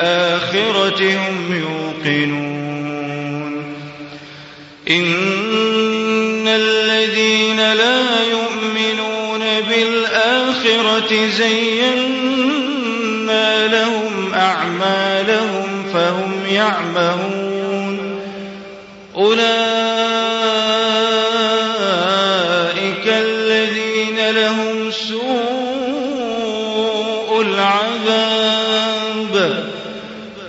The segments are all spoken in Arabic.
بالآخرة هم يوقنون. إن الذين لا يؤمنون بالآخرة زينا لهم أعمالهم فهم يعمهون. أولئك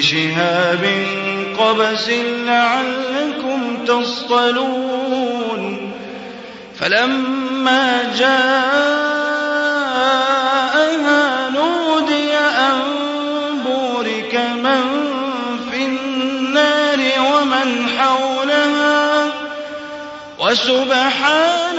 بشهاب قبس لعلكم تصطلون فلما جاءها نودي أن بورك من في النار ومن حولها وسبحان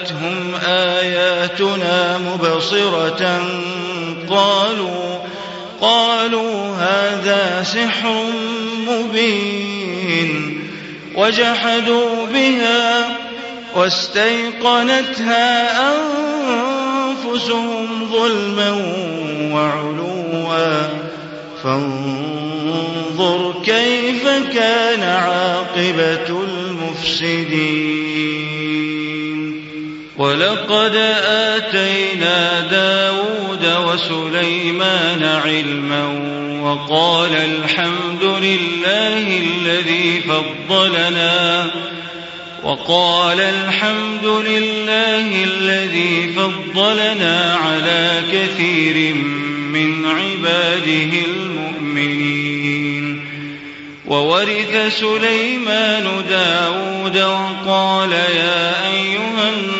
جاءتهم آياتنا مبصرة. قالوا قالوا هذا سحر مبين. وجحدوا بها واستيقنتها أنفسهم ظلما وعلوا. فانظر كيف كان عاقبة المفسدين. ولقد آتينا داود وسليمان علما وقال الحمد لله الذي فضلنا وقال الحمد لله الذي فضلنا على كثير من عباده المؤمنين وورث سليمان داود وقال يا أيها الناس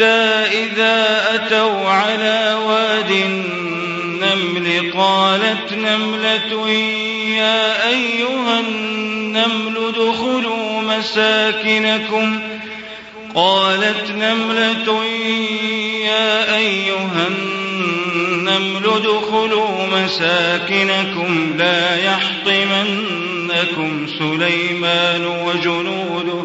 إذا أتوا على واد النمل قالت نملة يا أيها النمل ادخلوا مساكنكم قالت نملة يا أيها النمل ادخلوا مساكنكم لا يحطمنكم سليمان وجنوده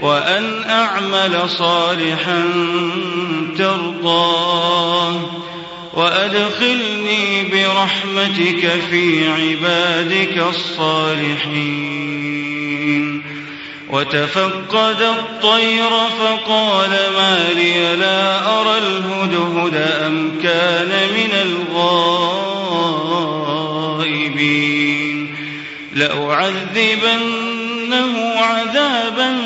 وأن أعمل صالحا ترضاه وأدخلني برحمتك في عبادك الصالحين وتفقد الطير فقال ما لي لا أرى الهدهد أم كان من الغائبين لأعذبنه عذابا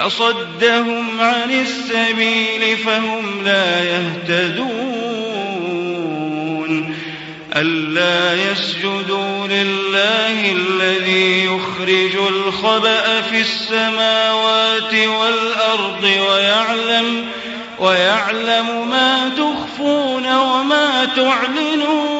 فصدهم عن السبيل فهم لا يهتدون. ألا يسجدوا لله الذي يخرج الخبأ في السماوات والأرض ويعلم ويعلم ما تخفون وما تعلنون.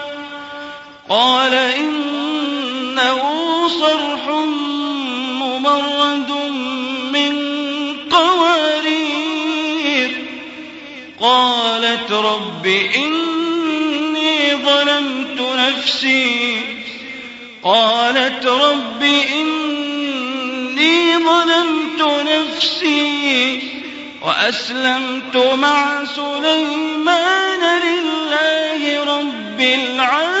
قال إنه صرح ممرد من قوارير. قالت رب إني ظلمت نفسي. قالت رب إني ظلمت نفسي وأسلمت مع سليمان لله رب العالمين.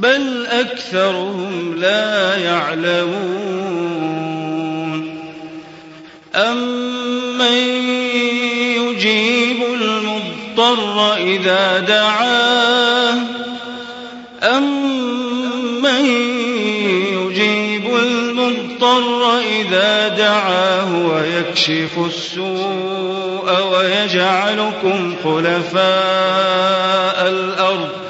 بل أكثرهم لا يعلمون. أمن يجيب المضطر إذا دعاه؟ أمن يجيب المضطر إذا دعاه ويكشف السوء ويجعلكم خلفاء الأرض؟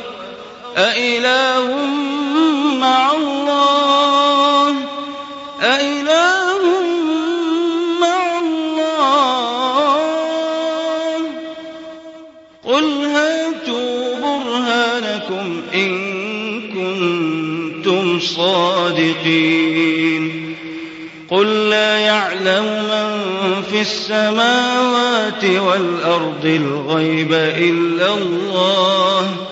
أإله مع الله؟ أإله مع الله؟ قل هاتوا برهانكم إن كنتم صادقين. قل لا يعلم من في السماوات والأرض الغيب إلا الله.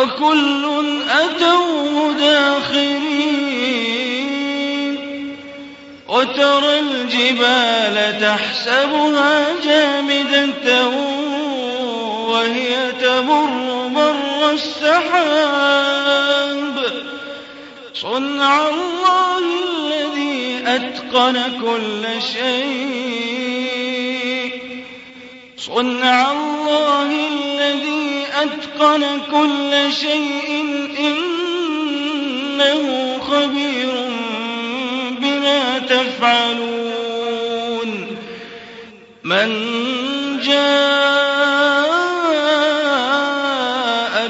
وكل أتوه داخرين وترى الجبال تحسبها جامدة وهي تمر مر السحاب. صنع الله الذي أتقن كل شيء. صنع الله الذي أتقن كل شيء إنه خبير بما تفعلون. من جاء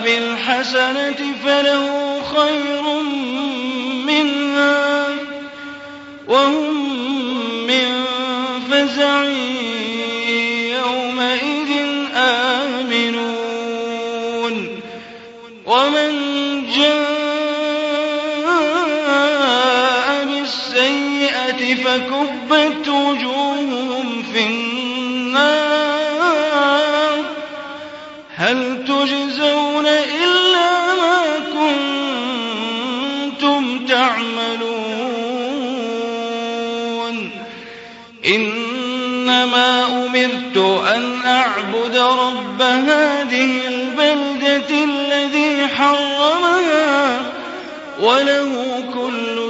بالحسنة فله خير منها وهم من فزع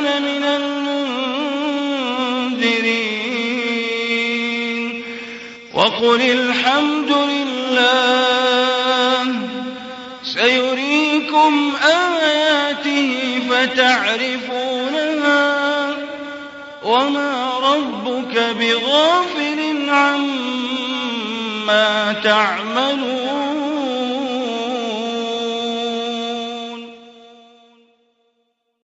أنا من المنذرين. وقل الحمد لله. سيريكم آياته فتعرفونها. وما ربك بغافل عما تعملون.